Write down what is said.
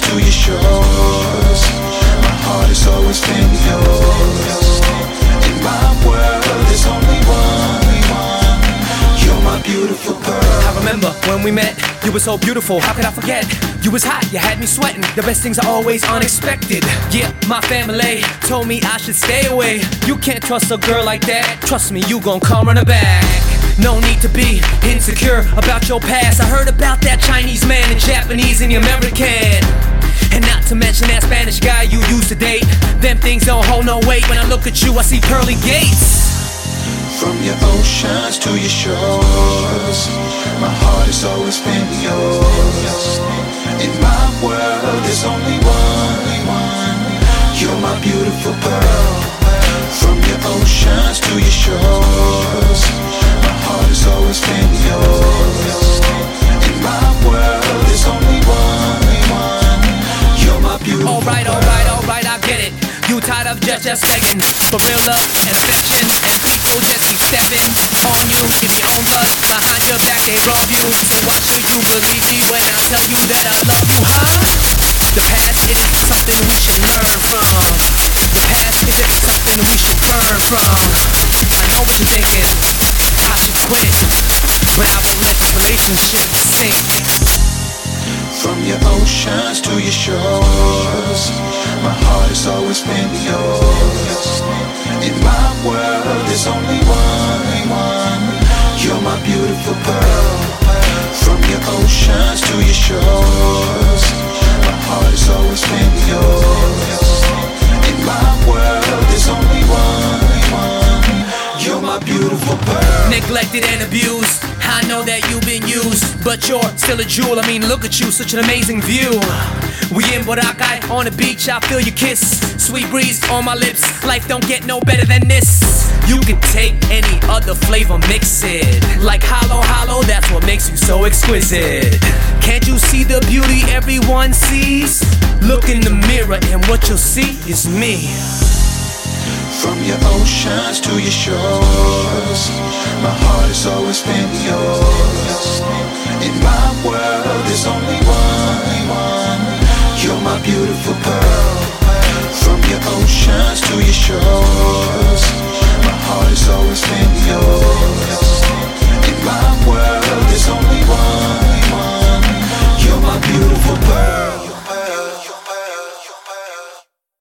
to your shores. My heart has always been yours. In my world, there's only one. You're my beautiful pearl. I remember when we met, you were so beautiful, how could I forget? You was hot, you had me sweating. The best things are always unexpected. Yeah, my family told me I should stay away. You can't trust a girl like that. Trust me, you gon' come running back. No need to be insecure about your past. I heard about that Chinese man and Japanese and the American. And not to mention that Spanish guy you used to date. Them things don't hold no weight. When I look at you, I see pearly gates. From your oceans to your shores, my heart has always been yours. In my world, there's only one. You're my beautiful pearl. From your oceans to your shores, just begging for real love and affection, and people just keep stepping on you. Give your own blood behind your back, they rob you. So why should you believe me when I tell you that I love you, huh? The past is something we should learn from. The past isn't something we should burn from. I know what you're thinking. I should quit, but I won't let this relationship sink. From your oceans to your shores, my heart has always been yours. Beautiful pearl. From your oceans to your shores, my heart has always been yours. In my world, there's only one. You're my beautiful pearl. neglected and abused. I know that you've been used, but you're still a jewel. I mean, look at you, such an amazing view. We in Boracay on the beach, I feel your kiss. Sweet breeze on my lips, life don't get no better than this. You can take any other flavor, mix it. Like halo-halo, that's what makes you so exquisite. Can't you see the beauty everyone sees? Look in the mirror, and what you'll see is me. From your oceans to your shores, my it's always been yours. In my world, there's only one. You're my beautiful pearl. From your oceans to your shores, my heart has always been